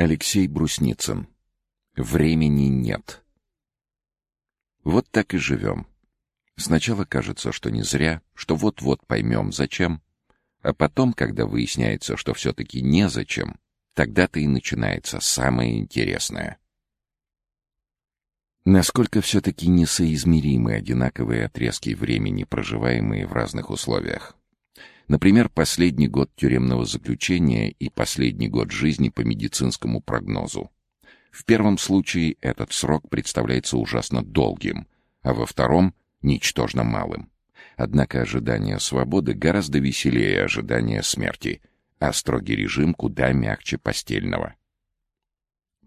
Алексей Брусницын. Времени нет. Вот так и живем. Сначала кажется, что не зря, что вот-вот поймем, зачем. А потом, когда выясняется, что все-таки незачем, тогда-то и начинается самое интересное. Насколько все-таки несоизмеримы одинаковые отрезки времени, проживаемые в разных условиях. Например, последний год тюремного заключения и последний год жизни по медицинскому прогнозу. В первом случае этот срок представляется ужасно долгим, а во втором — ничтожно малым. Однако ожидание свободы гораздо веселее ожидания смерти, а строгий режим куда мягче постельного.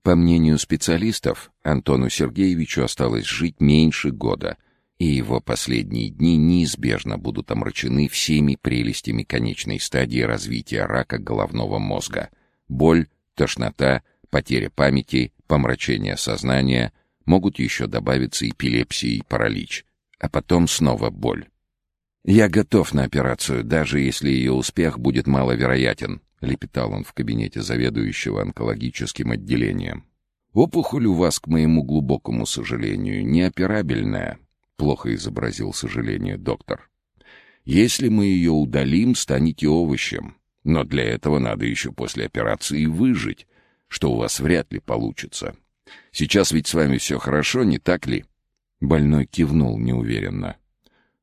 По мнению специалистов, Антону Сергеевичу осталось жить меньше года — и его последние дни неизбежно будут омрачены всеми прелестями конечной стадии развития рака головного мозга. Боль, тошнота, потеря памяти, помрачение сознания, могут еще добавиться эпилепсия и паралич, а потом снова боль. «Я готов на операцию, даже если ее успех будет маловероятен», — лепетал он в кабинете заведующего онкологическим отделением. «Опухоль у вас, к моему глубокому сожалению, неоперабельная, плохо изобразил сожаление доктор. Если мы ее удалим, станете овощем. Но для этого надо еще после операции выжить, что у вас вряд ли получится. Сейчас ведь с вами все хорошо, не так ли? Больной кивнул неуверенно.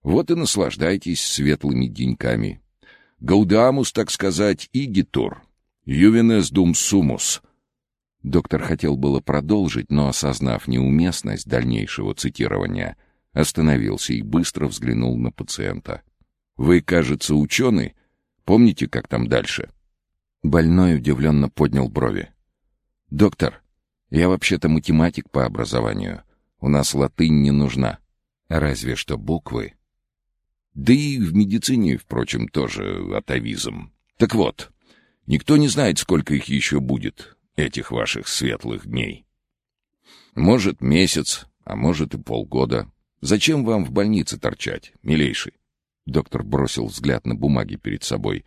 Вот и наслаждайтесь светлыми деньками. Гаудамус, так сказать, и гитур. Ювенес дум сумус. Доктор хотел было продолжить, но, осознав неуместность дальнейшего цитирования, — остановился и быстро взглянул на пациента. «Вы, кажется, ученый? Помните, как там дальше?» Больной удивленно поднял брови. «Доктор, я вообще-то математик по образованию. У нас латынь не нужна. Разве что буквы. Да и в медицине, впрочем, тоже атовизм. Так вот, никто не знает, сколько их еще будет, этих ваших светлых дней. Может, месяц, а может и полгода. Зачем вам в больнице торчать, милейший? Доктор бросил взгляд на бумаги перед собой.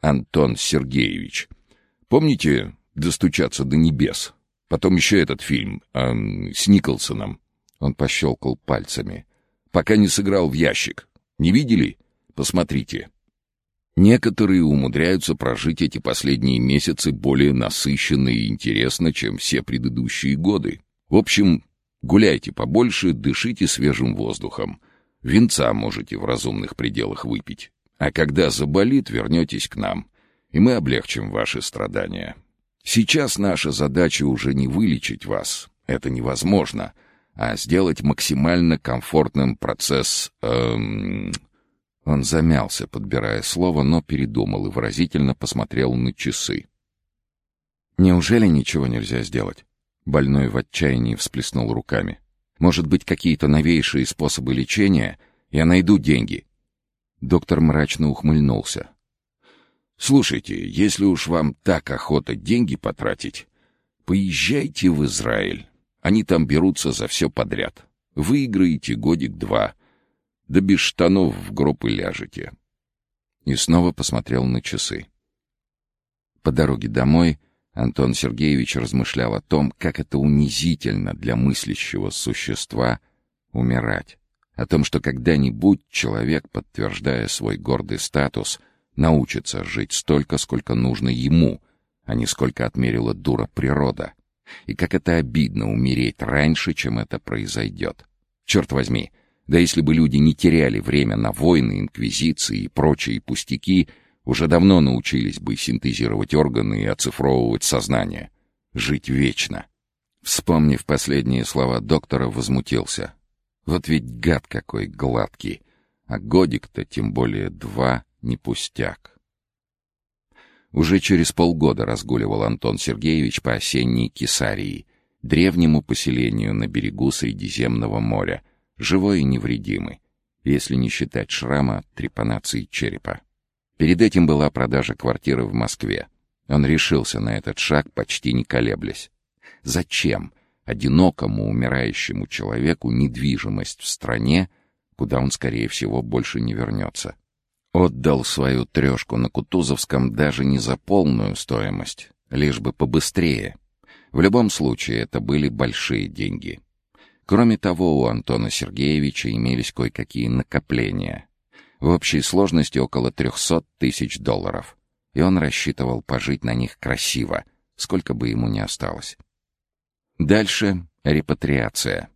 Антон Сергеевич. Помните «Достучаться до небес»? Потом еще этот фильм э, с Николсоном. Он пощелкал пальцами. Пока не сыграл в ящик. Не видели? Посмотрите. Некоторые умудряются прожить эти последние месяцы более насыщенно и интересно, чем все предыдущие годы. В общем, Гуляйте побольше, дышите свежим воздухом. Винца можете в разумных пределах выпить. А когда заболит, вернетесь к нам, и мы облегчим ваши страдания. Сейчас наша задача уже не вылечить вас, это невозможно, а сделать максимально комфортным процесс... Эм... Он замялся, подбирая слово, но передумал и выразительно посмотрел на часы. «Неужели ничего нельзя сделать?» Больной в отчаянии всплеснул руками. «Может быть, какие-то новейшие способы лечения? Я найду деньги». Доктор мрачно ухмыльнулся. «Слушайте, если уж вам так охота деньги потратить, поезжайте в Израиль. Они там берутся за все подряд. Выиграете годик-два. Да без штанов в гроб и ляжете». И снова посмотрел на часы. По дороге домой Антон Сергеевич размышлял о том, как это унизительно для мыслящего существа умирать. О том, что когда-нибудь человек, подтверждая свой гордый статус, научится жить столько, сколько нужно ему, а не сколько отмерила дура природа. И как это обидно умереть раньше, чем это произойдет. Черт возьми, да если бы люди не теряли время на войны, инквизиции и прочие пустяки — уже давно научились бы синтезировать органы и оцифровывать сознание. Жить вечно. Вспомнив последние слова доктора, возмутился. Вот ведь гад какой гладкий. А годик-то, тем более два, не пустяк. Уже через полгода разгуливал Антон Сергеевич по осенней Кесарии, древнему поселению на берегу Средиземного моря, живой и невредимый, если не считать шрама трепанации черепа. Перед этим была продажа квартиры в Москве. Он решился на этот шаг, почти не колеблясь. Зачем одинокому умирающему человеку недвижимость в стране, куда он, скорее всего, больше не вернется? Отдал свою трешку на Кутузовском даже не за полную стоимость, лишь бы побыстрее. В любом случае, это были большие деньги. Кроме того, у Антона Сергеевича имелись кое-какие накопления. В общей сложности около 300 тысяч долларов. И он рассчитывал пожить на них красиво, сколько бы ему ни осталось. Дальше — репатриация.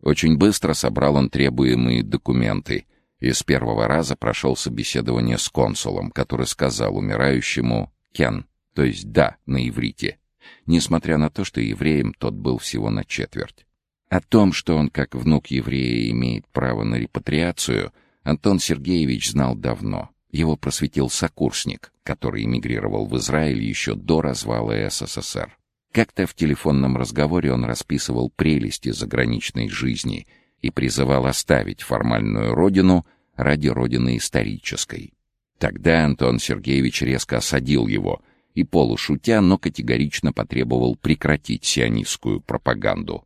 Очень быстро собрал он требуемые документы и с первого раза прошел собеседование с консулом, который сказал умирающему «кен», то есть «да» на иврите, несмотря на то, что евреем тот был всего на четверть. О том, что он, как внук еврея, имеет право на репатриацию, Антон Сергеевич знал давно. Его просветил сокурсник, который эмигрировал в Израиль еще до развала СССР. Как-то в телефонном разговоре он расписывал прелести заграничной жизни и призывал оставить формальную родину ради родины исторической. Тогда Антон Сергеевич резко осадил его и, полушутя, но категорично потребовал прекратить сионистскую пропаганду.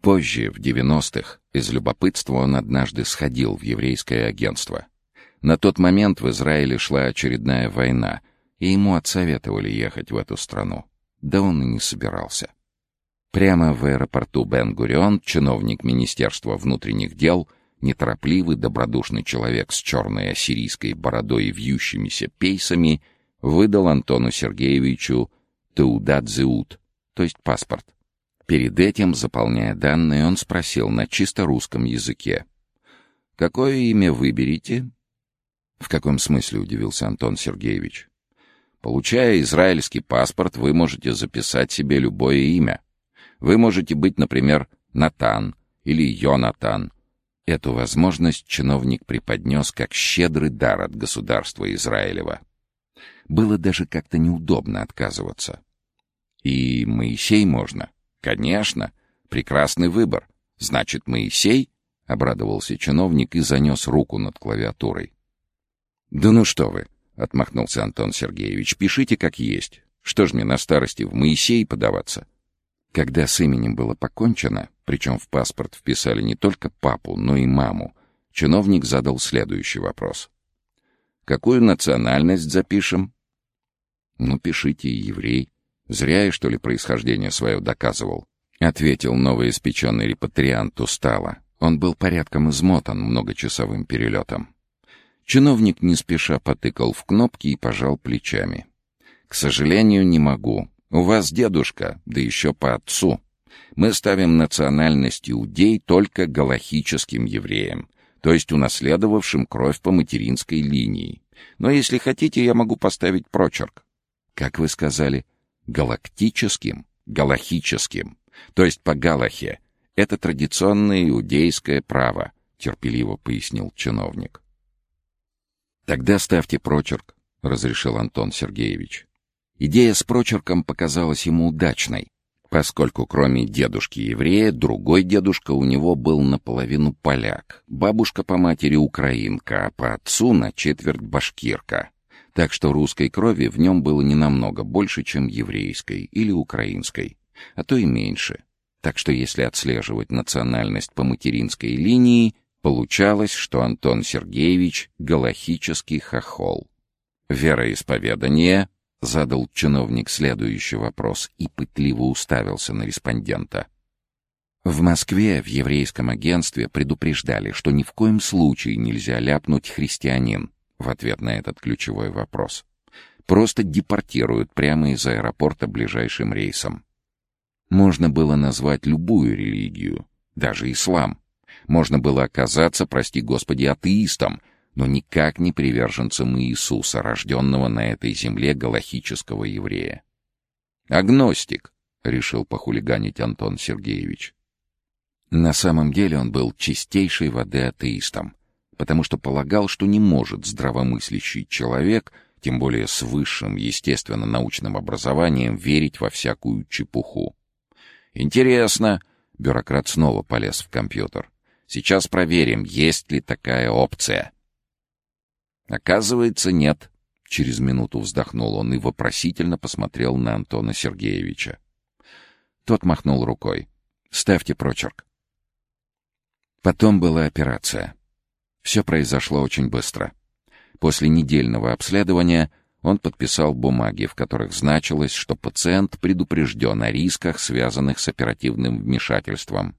Позже, в 90-х, из любопытства он однажды сходил в еврейское агентство. На тот момент в Израиле шла очередная война, и ему отсоветовали ехать в эту страну. Да он и не собирался. Прямо в аэропорту Бен-Гурион чиновник Министерства внутренних дел, неторопливый, добродушный человек с черной ассирийской бородой и вьющимися пейсами, выдал Антону Сергеевичу «Теудат-Зеут», то есть паспорт. Перед этим, заполняя данные, он спросил на чисто русском языке. «Какое имя выберете?» «В каком смысле?» — удивился Антон Сергеевич. «Получая израильский паспорт, вы можете записать себе любое имя. Вы можете быть, например, Натан или Йонатан». Эту возможность чиновник преподнес как щедрый дар от государства Израилева. Было даже как-то неудобно отказываться. «И Моисей можно?» «Конечно. Прекрасный выбор. Значит, Моисей?» — обрадовался чиновник и занес руку над клавиатурой. «Да ну что вы!» — отмахнулся Антон Сергеевич. «Пишите как есть. Что ж мне на старости в Моисей подаваться?» Когда с именем было покончено, причем в паспорт вписали не только папу, но и маму, чиновник задал следующий вопрос. «Какую национальность запишем?» «Ну, пишите еврей. Зря я, что ли, происхождение свое доказывал. Ответил новоиспеченный репатриант устало. Он был порядком измотан многочасовым перелетом. Чиновник не спеша потыкал в кнопки и пожал плечами. «К сожалению, не могу. У вас дедушка, да еще по отцу. Мы ставим национальность иудей только галахическим евреям, то есть унаследовавшим кровь по материнской линии. Но если хотите, я могу поставить прочерк». «Как вы сказали?» Галактическим, галахическим, то есть по Галахе. Это традиционное иудейское право, терпеливо пояснил чиновник. Тогда ставьте прочерк, разрешил Антон Сергеевич. Идея с прочерком показалась ему удачной, поскольку кроме дедушки-еврея, другой дедушка у него был наполовину поляк, бабушка по матери украинка, а по отцу на четверть башкирка так что русской крови в нем было не намного больше, чем еврейской или украинской, а то и меньше. Так что если отслеживать национальность по материнской линии, получалось, что Антон Сергеевич — галахический хохол. «Вероисповедание?» — задал чиновник следующий вопрос и пытливо уставился на респондента. В Москве в еврейском агентстве предупреждали, что ни в коем случае нельзя ляпнуть «христианин», в ответ на этот ключевой вопрос. Просто депортируют прямо из аэропорта ближайшим рейсом. Можно было назвать любую религию, даже ислам. Можно было оказаться, прости господи, атеистом, но никак не приверженцем Иисуса, рожденного на этой земле галахического еврея. «Агностик», — решил похулиганить Антон Сергеевич. На самом деле он был чистейшей воды атеистом, потому что полагал, что не может здравомыслящий человек, тем более с высшим естественно-научным образованием, верить во всякую чепуху. «Интересно», — бюрократ снова полез в компьютер. «Сейчас проверим, есть ли такая опция». «Оказывается, нет», — через минуту вздохнул он и вопросительно посмотрел на Антона Сергеевича. Тот махнул рукой. «Ставьте прочерк». Потом была операция. Все произошло очень быстро. После недельного обследования он подписал бумаги, в которых значилось, что пациент предупрежден о рисках, связанных с оперативным вмешательством,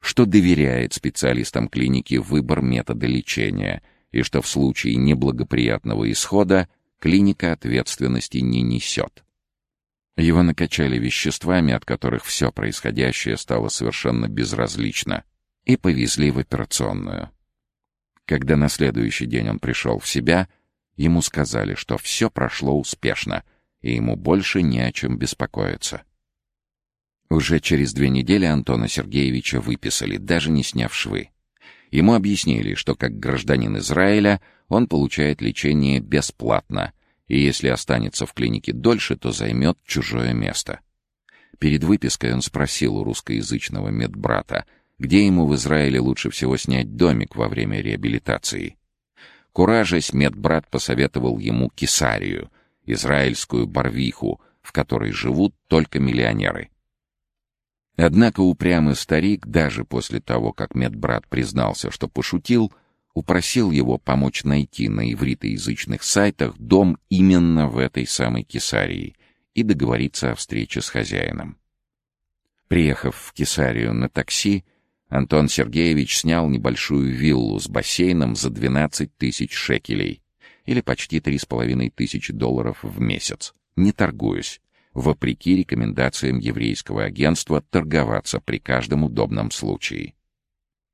что доверяет специалистам клиники выбор метода лечения и что в случае неблагоприятного исхода клиника ответственности не несет. Его накачали веществами, от которых все происходящее стало совершенно безразлично, и повезли в операционную. Когда на следующий день он пришел в себя, ему сказали, что все прошло успешно, и ему больше не о чем беспокоиться. Уже через две недели Антона Сергеевича выписали, даже не сняв швы. Ему объяснили, что как гражданин Израиля он получает лечение бесплатно, и если останется в клинике дольше, то займет чужое место. Перед выпиской он спросил у русскоязычного медбрата, где ему в Израиле лучше всего снять домик во время реабилитации. Куражась, медбрат посоветовал ему Кесарию, израильскую барвиху, в которой живут только миллионеры. Однако упрямый старик, даже после того, как медбрат признался, что пошутил, упросил его помочь найти на ивритоязычных сайтах дом именно в этой самой Кесарии и договориться о встрече с хозяином. Приехав в Кесарию на такси, Антон Сергеевич снял небольшую виллу с бассейном за 12 тысяч шекелей, или почти 3,5 тысячи долларов в месяц, не торгуясь, вопреки рекомендациям еврейского агентства торговаться при каждом удобном случае.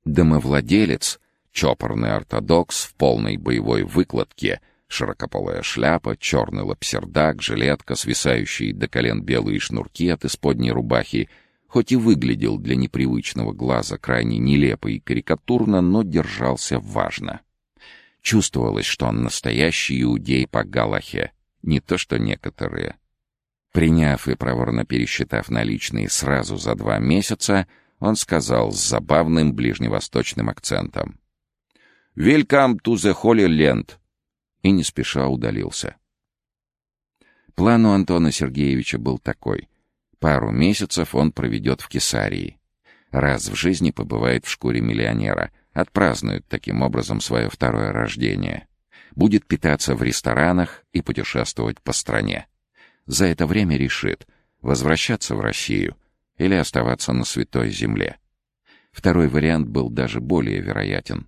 Домовладелец, чопорный ортодокс в полной боевой выкладке, широкополая шляпа, черный лапсердак, жилетка, свисающие до колен белые шнурки от исподней рубахи, хоть и выглядел для непривычного глаза крайне нелепо и карикатурно, но держался важно. Чувствовалось, что он настоящий иудей по Галахе, не то что некоторые — Приняв и проворно пересчитав наличные сразу за два месяца, он сказал с забавным ближневосточным акцентом. «Welcome to the Holy Land!» и не спеша удалился. План у Антона Сергеевича был такой. Пару месяцев он проведет в Кесарии. Раз в жизни побывает в шкуре миллионера, отпразднует таким образом свое второе рождение. Будет питаться в ресторанах и путешествовать по стране за это время решит, возвращаться в Россию или оставаться на Святой Земле. Второй вариант был даже более вероятен.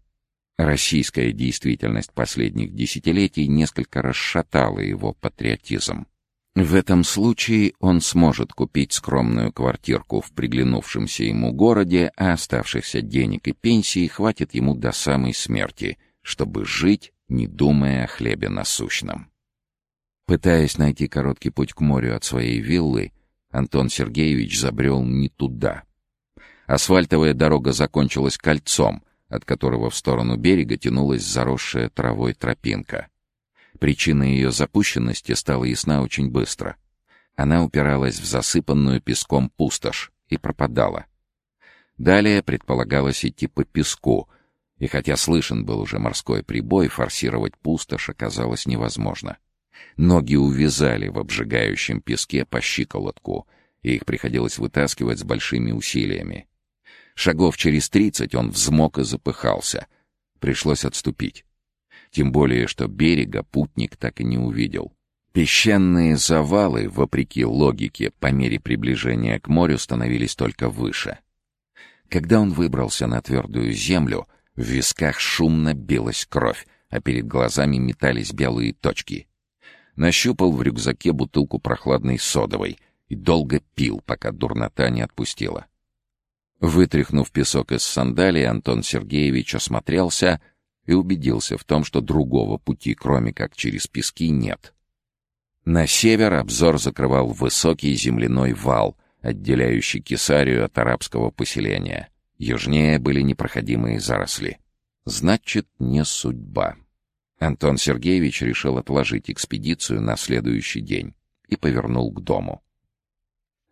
Российская действительность последних десятилетий несколько расшатала его патриотизм. В этом случае он сможет купить скромную квартирку в приглянувшемся ему городе, а оставшихся денег и пенсии хватит ему до самой смерти, чтобы жить, не думая о хлебе насущном. Пытаясь найти короткий путь к морю от своей виллы, Антон Сергеевич забрел не туда. Асфальтовая дорога закончилась кольцом, от которого в сторону берега тянулась заросшая травой тропинка. Причина ее запущенности стала ясна очень быстро. Она упиралась в засыпанную песком пустошь и пропадала. Далее предполагалось идти по песку, и хотя слышен был уже морской прибой, форсировать пустошь оказалось невозможно. Ноги увязали в обжигающем песке по щиколотку, и их приходилось вытаскивать с большими усилиями. Шагов через тридцать он взмок и запыхался. Пришлось отступить. Тем более, что берега путник так и не увидел. Песчаные завалы, вопреки логике, по мере приближения к морю становились только выше. Когда он выбрался на твердую землю, в висках шумно билась кровь, а перед глазами метались белые точки — нащупал в рюкзаке бутылку прохладной содовой и долго пил, пока дурнота не отпустила. Вытряхнув песок из сандалии, Антон Сергеевич осмотрелся и убедился в том, что другого пути, кроме как через пески, нет. На север обзор закрывал высокий земляной вал, отделяющий Кесарию от арабского поселения. Южнее были непроходимые заросли. Значит, не судьба. Антон Сергеевич решил отложить экспедицию на следующий день и повернул к дому.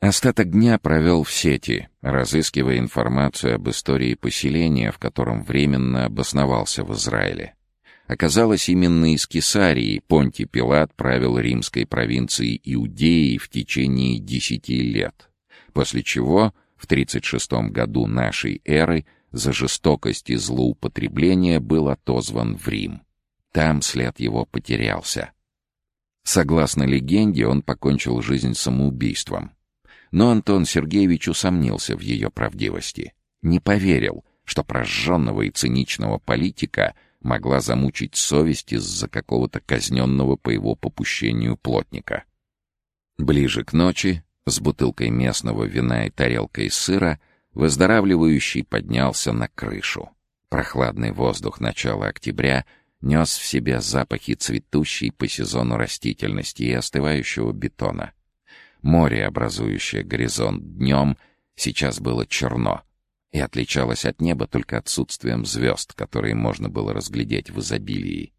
Остаток дня провел в сети, разыскивая информацию об истории поселения, в котором временно обосновался в Израиле. Оказалось, именно из Кесарии Понтий Пилат правил римской провинцией Иудеи в течение десяти лет, после чего в 36 году нашей эры за жестокость и злоупотребление был отозван в Рим. Там след его потерялся. Согласно легенде, он покончил жизнь самоубийством. Но Антон Сергеевич усомнился в ее правдивости. Не поверил, что прожженного и циничного политика могла замучить совесть из-за какого-то казненного по его попущению плотника. Ближе к ночи, с бутылкой местного вина и тарелкой сыра, выздоравливающий поднялся на крышу. Прохладный воздух начала октября — нес в себе запахи цветущей по сезону растительности и остывающего бетона. Море, образующее горизонт днем, сейчас было черно и отличалось от неба только отсутствием звезд, которые можно было разглядеть в изобилии.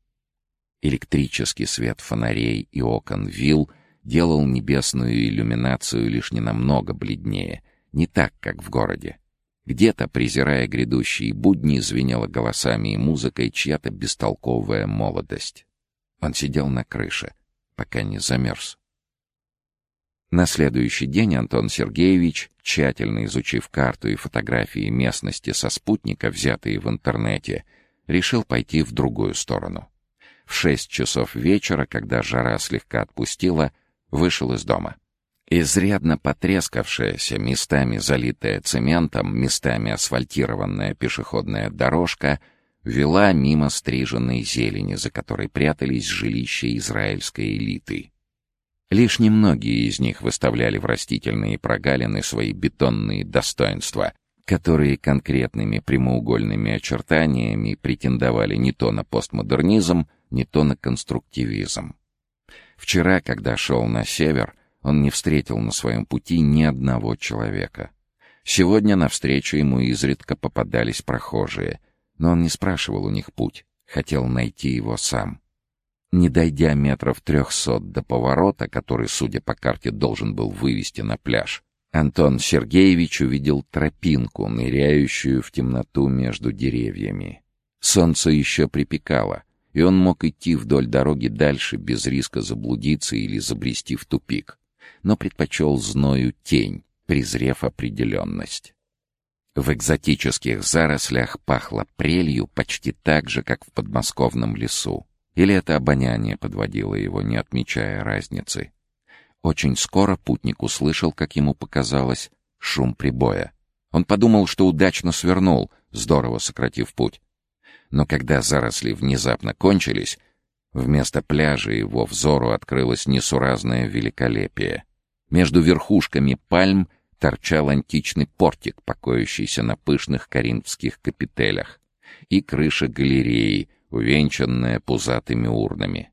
Электрический свет фонарей и окон вилл делал небесную иллюминацию лишь ненамного бледнее, не так, как в городе. Где-то, презирая грядущие будни, звенела голосами и музыкой чья-то бестолковая молодость. Он сидел на крыше, пока не замерз. На следующий день Антон Сергеевич, тщательно изучив карту и фотографии местности со спутника, взятые в интернете, решил пойти в другую сторону. В шесть часов вечера, когда жара слегка отпустила, вышел из дома. Изрядно потрескавшаяся, местами залитая цементом, местами асфальтированная пешеходная дорожка вела мимо стриженной зелени, за которой прятались жилища израильской элиты. Лишь немногие из них выставляли в растительные прогалины свои бетонные достоинства, которые конкретными прямоугольными очертаниями претендовали не то на постмодернизм, не то на конструктивизм. Вчера, когда шел на север, он не встретил на своем пути ни одного человека. Сегодня навстречу ему изредка попадались прохожие, но он не спрашивал у них путь, хотел найти его сам. Не дойдя метров трехсот до поворота, который, судя по карте, должен был вывести на пляж, Антон Сергеевич увидел тропинку, ныряющую в темноту между деревьями. Солнце еще припекало, и он мог идти вдоль дороги дальше без риска заблудиться или забрести в тупик но предпочел зною тень, презрев определенность. В экзотических зарослях пахло прелью почти так же, как в подмосковном лесу. Или это обоняние подводило его, не отмечая разницы. Очень скоро путник услышал, как ему показалось, шум прибоя. Он подумал, что удачно свернул, здорово сократив путь. Но когда заросли внезапно кончились, вместо пляжа его взору открылось несуразное великолепие — между верхушками пальм торчал античный портик, покоящийся на пышных коринфских капителях, и крыша галереи, увенчанная пузатыми урнами.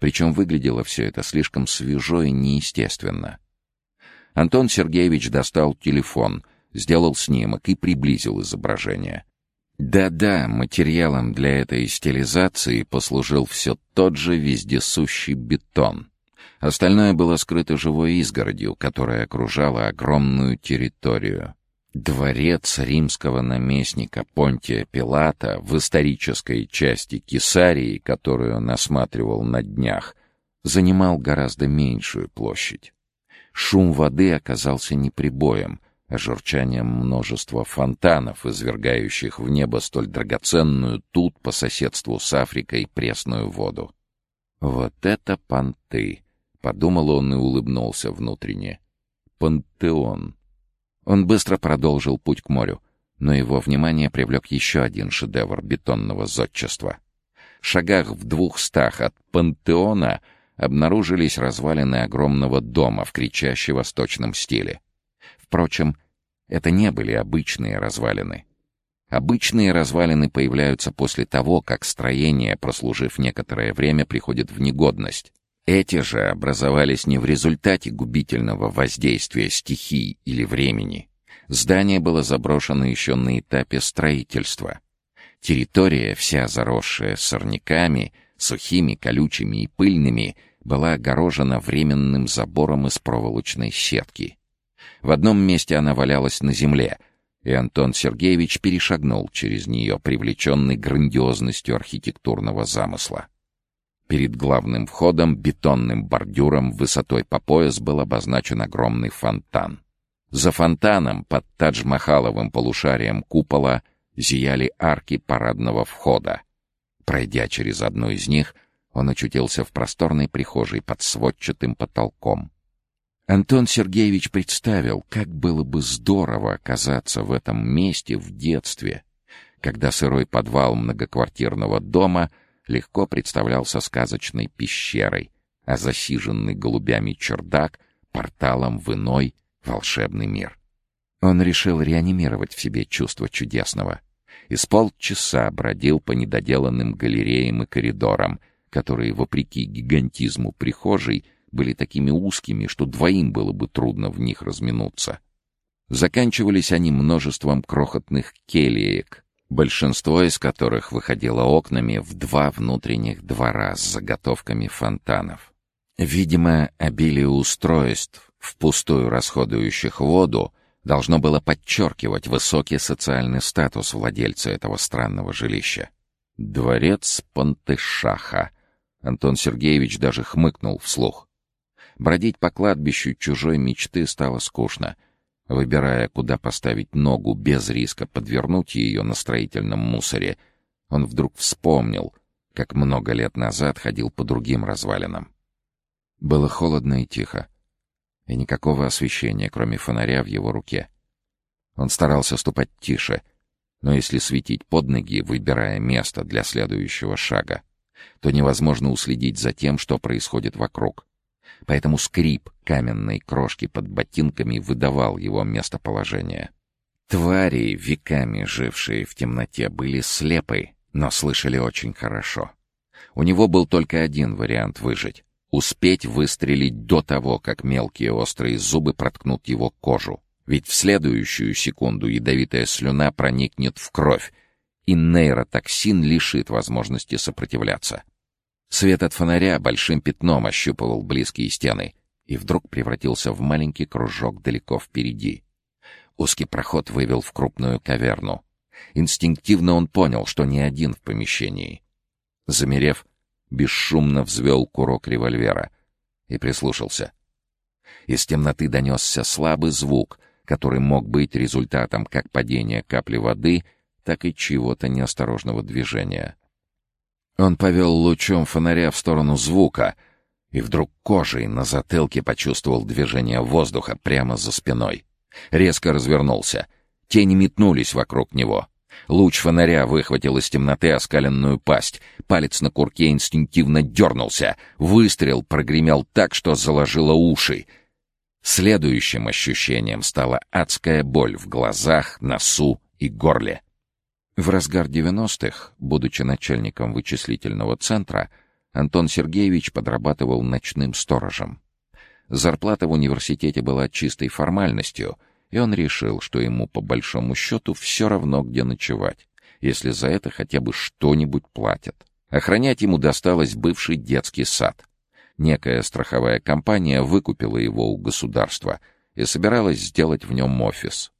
Причем выглядело все это слишком свежо и неестественно. Антон Сергеевич достал телефон, сделал снимок и приблизил изображение. Да-да, материалом для этой стилизации послужил все тот же вездесущий бетон — Остальное было скрыто живой изгородью, которая окружала огромную территорию. Дворец римского наместника Понтия Пилата в исторической части Кесарии, которую он осматривал на днях, занимал гораздо меньшую площадь. Шум воды оказался не прибоем, а журчанием множества фонтанов, извергающих в небо столь драгоценную тут по соседству с Африкой пресную воду. Вот это понты! Подумал он и улыбнулся внутренне. Пантеон. Он быстро продолжил путь к морю, но его внимание привлек еще один шедевр бетонного зодчества. В шагах в двухстах от пантеона обнаружились развалины огромного дома в кричаще восточном стиле. Впрочем, это не были обычные развалины. Обычные развалины появляются после того, как строение, прослужив некоторое время, приходит в негодность. Эти же образовались не в результате губительного воздействия стихий или времени. Здание было заброшено еще на этапе строительства. Территория, вся заросшая сорняками, сухими, колючими и пыльными, была огорожена временным забором из проволочной сетки. В одном месте она валялась на земле, и Антон Сергеевич перешагнул через нее, привлеченный грандиозностью архитектурного замысла. Перед главным входом бетонным бордюром высотой по пояс был обозначен огромный фонтан. За фонтаном под Тадж-Махаловым полушарием купола зияли арки парадного входа. Пройдя через одну из них, Он очутился в просторной прихожей под сводчатым потолком. Антон Сергеевич представил, как было бы здорово оказаться в этом месте в детстве, когда сырой подвал многоквартирного дома легко представлялся сказочной пещерой, а засиженный голубями чердак — порталом в иной волшебный мир. Он решил реанимировать в себе чувство чудесного. И с полчаса бродил по недоделанным галереям и коридорам, которые, вопреки гигантизму прихожей, были такими узкими, что двоим было бы трудно в них разминуться. Заканчивались они множеством крохотных келиек, большинство из которых выходило окнами в два внутренних двора с заготовками фонтанов. Видимо, обилие устройств, впустую расходующих воду, должно было подчеркивать высокий социальный статус владельца этого странного жилища. «Дворец Пантышаха». Антон Сергеевич даже хмыкнул вслух. Бродить по кладбищу чужой мечты стало скучно. Выбирая, куда поставить ногу без риска подвернуть ее на строительном мусоре, он вдруг вспомнил, как много лет назад ходил по другим развалинам. Было холодно и тихо, и никакого освещения, кроме фонаря в его руке. Он старался ступать тише, но если светить под ноги, выбирая место для следующего шага, то невозможно уследить за тем, что происходит вокруг поэтому скрип каменной крошки под ботинками выдавал его местоположение. Твари, веками жившие в темноте, были слепы, но слышали очень хорошо. У него был только один вариант выжить — успеть выстрелить до того, как мелкие острые зубы проткнут его кожу. Ведь в следующую секунду ядовитая слюна проникнет в кровь, и нейротоксин лишит возможности сопротивляться. Свет от фонаря большим пятном ощупывал близкие стены и вдруг превратился в маленький кружок далеко впереди. Узкий проход вывел в крупную каверну. Инстинктивно он понял, что не один в помещении. Замерев, бесшумно взвел курок револьвера и прислушался. Из темноты донесся слабый звук, который мог быть результатом как падения капли воды, так и чего-то неосторожного движения. Он повел лучом фонаря в сторону звука и вдруг кожей на затылке почувствовал движение воздуха прямо за спиной. Резко развернулся. Тени метнулись вокруг него. Луч фонаря выхватил из темноты оскаленную пасть. Палец на курке инстинктивно дернулся. Выстрел прогремел так, что заложило уши. Следующим ощущением стала адская боль в глазах, носу и горле. В разгар 90-х, будучи начальником вычислительного центра, Антон Сергеевич подрабатывал ночным сторожем. Зарплата в университете была чистой формальностью, и он решил, что ему по большому счету все равно, где ночевать, если за это хотя бы что-нибудь платят. Охранять ему досталось бывший детский сад. Некая страховая компания выкупила его у государства и собиралась сделать в нем офис.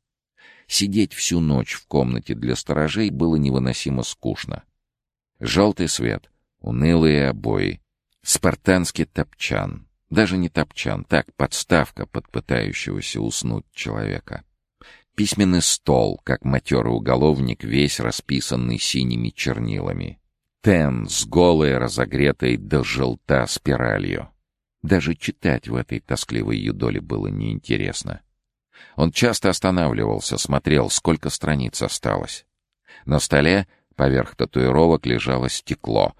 Сидеть всю ночь в комнате для сторожей было невыносимо скучно. Желтый свет, унылые обои, спартанский топчан. Даже не топчан, так, подставка под пытающегося уснуть человека. Письменный стол, как матерый уголовник, весь расписанный синими чернилами. Тен с голой, разогретой до желта спиралью. Даже читать в этой тоскливой юдоле было неинтересно. Он часто останавливался, смотрел, сколько страниц осталось. На столе поверх татуировок лежало стекло.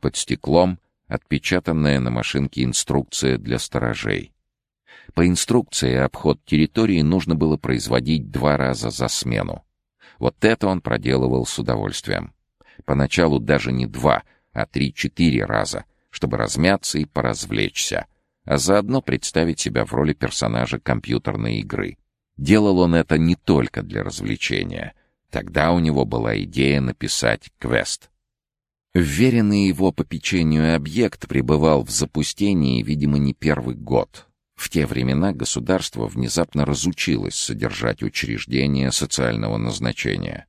Под стеклом отпечатанная на машинке инструкция для сторожей. По инструкции обход территории нужно было производить два раза за смену. Вот это он проделывал с удовольствием. Поначалу даже не два, а три-четыре раза, чтобы размяться и поразвлечься, а заодно представить себя в роли персонажа компьютерной игры. Делал он это не только для развлечения. Тогда у него была идея написать квест. Вверенный его попечению объект пребывал в запустении, видимо, не первый год. В те времена государство внезапно разучилось содержать учреждения социального назначения.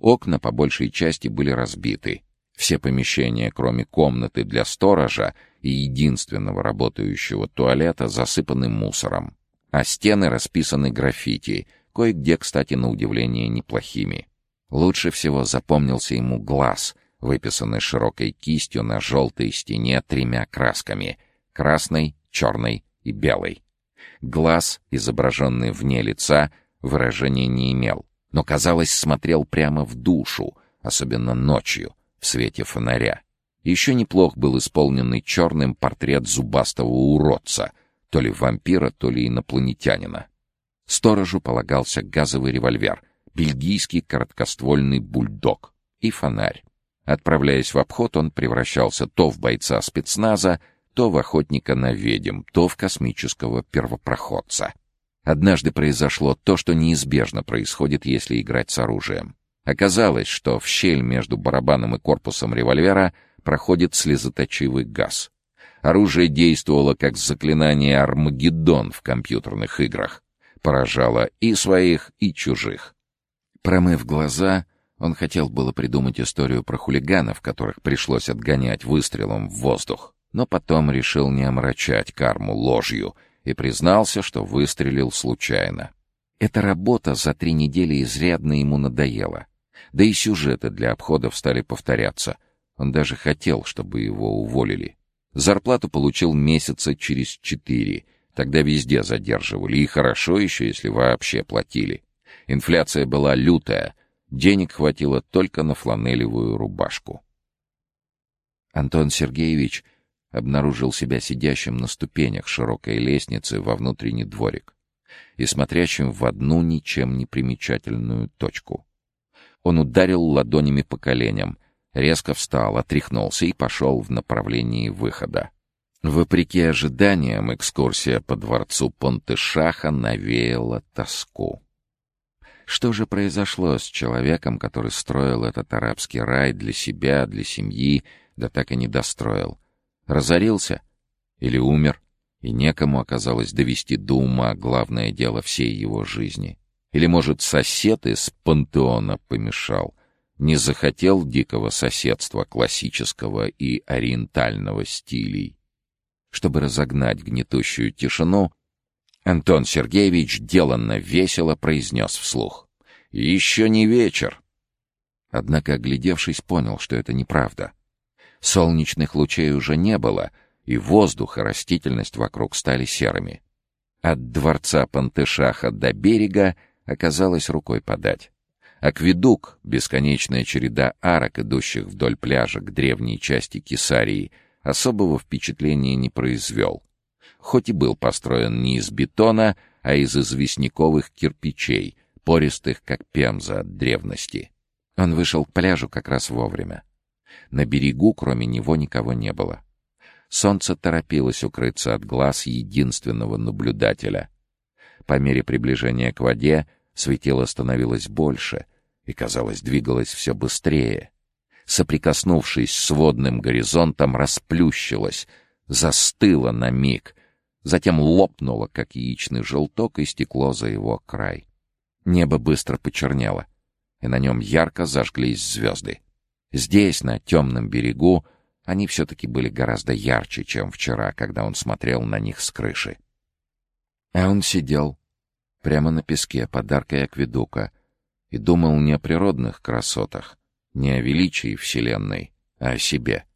Окна по большей части были разбиты. Все помещения, кроме комнаты для сторожа и единственного работающего туалета, засыпаны мусором а стены расписаны граффити, кое-где, кстати, на удивление неплохими. Лучше всего запомнился ему глаз, выписанный широкой кистью на желтой стене тремя красками — красной, черной и белой. Глаз, изображенный вне лица, выражения не имел, но, казалось, смотрел прямо в душу, особенно ночью, в свете фонаря. Еще неплох был исполненный черным портрет зубастого уродца, то ли вампира, то ли инопланетянина. Сторожу полагался газовый револьвер, бельгийский короткоствольный бульдог и фонарь. Отправляясь в обход, он превращался то в бойца спецназа, то в охотника на ведьм, то в космического первопроходца. Однажды произошло то, что неизбежно происходит, если играть с оружием. Оказалось, что в щель между барабаном и корпусом револьвера проходит слезоточивый газ. Оружие действовало как заклинание Армагеддон в компьютерных играх. Поражало и своих, и чужих. Промыв глаза, он хотел было придумать историю про хулиганов, которых пришлось отгонять выстрелом в воздух, но потом решил не омрачать карму ложью и признался, что выстрелил случайно. Эта работа за три недели изрядно ему надоела. Да и сюжеты для обходов стали повторяться — он даже хотел, чтобы его уволили. Зарплату получил месяца через четыре. Тогда везде задерживали, и хорошо еще, если вообще платили. Инфляция была лютая, денег хватило только на фланелевую рубашку. Антон Сергеевич обнаружил себя сидящим на ступенях широкой лестницы во внутренний дворик и смотрящим в одну ничем не примечательную точку. Он ударил ладонями по коленям — Резко встал, отряхнулся и пошел в направлении выхода. Вопреки ожиданиям, экскурсия по дворцу Понтышаха навеяла тоску. Что же произошло с человеком, который строил этот арабский рай для себя, для семьи, да так и не достроил? Разорился? Или умер? И некому оказалось довести до ума главное дело всей его жизни? Или, может, сосед из пантеона помешал — не захотел дикого соседства классического и ориентального стилей. Чтобы разогнать гнетущую тишину, Антон Сергеевич деланно весело произнес вслух. «Еще не вечер!» Однако, оглядевшись, понял, что это неправда. Солнечных лучей уже не было, и воздух и растительность вокруг стали серыми. От дворца Пантышаха до берега оказалось рукой подать. Акведук, бесконечная череда арок, идущих вдоль пляжа к древней части Кесарии, особого впечатления не произвел. Хоть и был построен не из бетона, а из известняковых кирпичей, пористых, как пемза от древности. Он вышел к пляжу как раз вовремя. На берегу, кроме него, никого не было. Солнце торопилось укрыться от глаз единственного наблюдателя. По мере приближения к воде Светило становилось больше и, казалось, двигалось все быстрее. Соприкоснувшись с водным горизонтом, расплющилось, застыло на миг, затем лопнуло, как яичный желток, и стекло за его край. Небо быстро почернело, и на нем ярко зажглись звезды. Здесь, на темном берегу, они все-таки были гораздо ярче, чем вчера, когда он смотрел на них с крыши. А он сидел, прямо на песке подаркой акведука, и думал не о природных красотах, не о величии Вселенной, а о себе.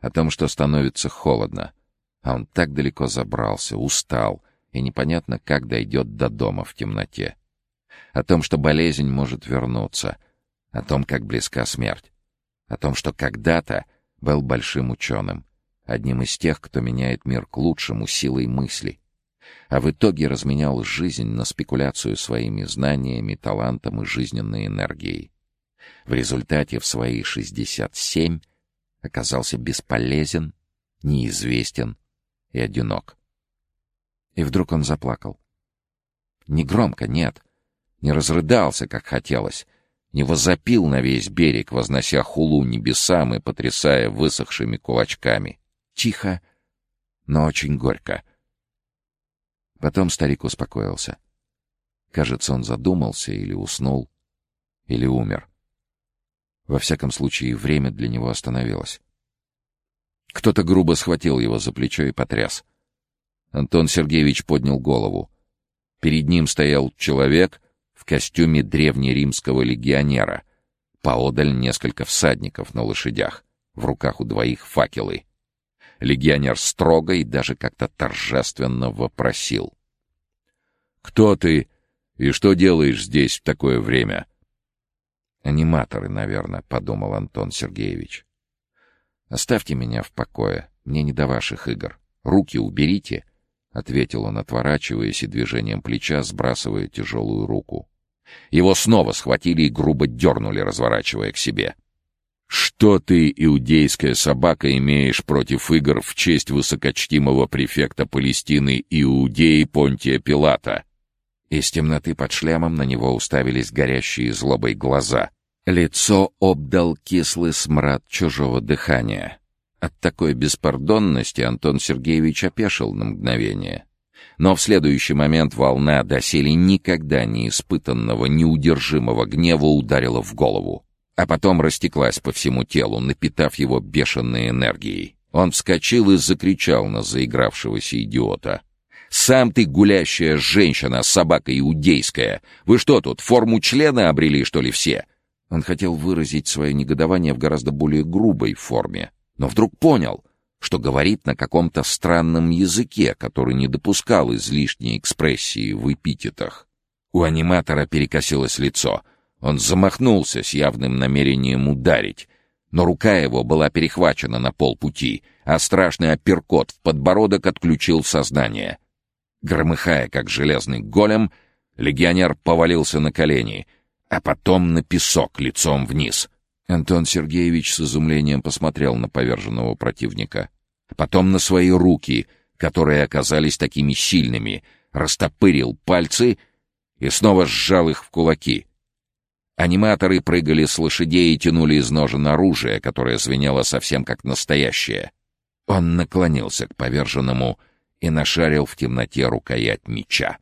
О том, что становится холодно. А он так далеко забрался, устал, и непонятно, как дойдет до дома в темноте. О том, что болезнь может вернуться. О том, как близка смерть. О том, что когда-то был большим ученым. Одним из тех, кто меняет мир к лучшему силой мысли а в итоге разменял жизнь на спекуляцию своими знаниями, талантом и жизненной энергией. В результате в свои 67 оказался бесполезен, неизвестен и одинок. И вдруг он заплакал. Не громко, нет, не разрыдался, как хотелось, не возопил на весь берег, вознося хулу небесам и потрясая высохшими кулачками. Тихо, но очень горько — Потом старик успокоился. Кажется, он задумался или уснул, или умер. Во всяком случае, время для него остановилось. Кто-то грубо схватил его за плечо и потряс. Антон Сергеевич поднял голову. Перед ним стоял человек в костюме древнеримского легионера. Поодаль несколько всадников на лошадях. В руках у двоих факелы. Легионер строго и даже как-то торжественно вопросил. «Кто ты и что делаешь здесь в такое время?» «Аниматоры, наверное», — подумал Антон Сергеевич. «Оставьте меня в покое. Мне не до ваших игр. Руки уберите», — ответил он, отворачиваясь и движением плеча сбрасывая тяжелую руку. Его снова схватили и грубо дернули, разворачивая к себе. «Что ты, иудейская собака, имеешь против игр в честь высокочтимого префекта Палестины Иудеи Понтия Пилата?» Из темноты под шлемом на него уставились горящие злобой глаза. Лицо обдал кислый смрад чужого дыхания. От такой беспардонности Антон Сергеевич опешил на мгновение. Но в следующий момент волна доселе никогда не испытанного, неудержимого гнева ударила в голову а потом растеклась по всему телу, напитав его бешеной энергией. Он вскочил и закричал на заигравшегося идиота. «Сам ты гулящая женщина, собака иудейская! Вы что тут, форму члена обрели, что ли, все?» Он хотел выразить свое негодование в гораздо более грубой форме, но вдруг понял, что говорит на каком-то странном языке, который не допускал излишней экспрессии в эпитетах. У аниматора перекосилось лицо — он замахнулся с явным намерением ударить, но рука его была перехвачена на полпути, а страшный апперкот в подбородок отключил сознание. Громыхая, как железный голем, легионер повалился на колени, а потом на песок лицом вниз. Антон Сергеевич с изумлением посмотрел на поверженного противника. Потом на свои руки, которые оказались такими сильными, растопырил пальцы и снова сжал их в кулаки — Аниматоры прыгали с лошадей и тянули из ножен оружие, которое звенело совсем как настоящее. Он наклонился к поверженному и нашарил в темноте рукоять меча.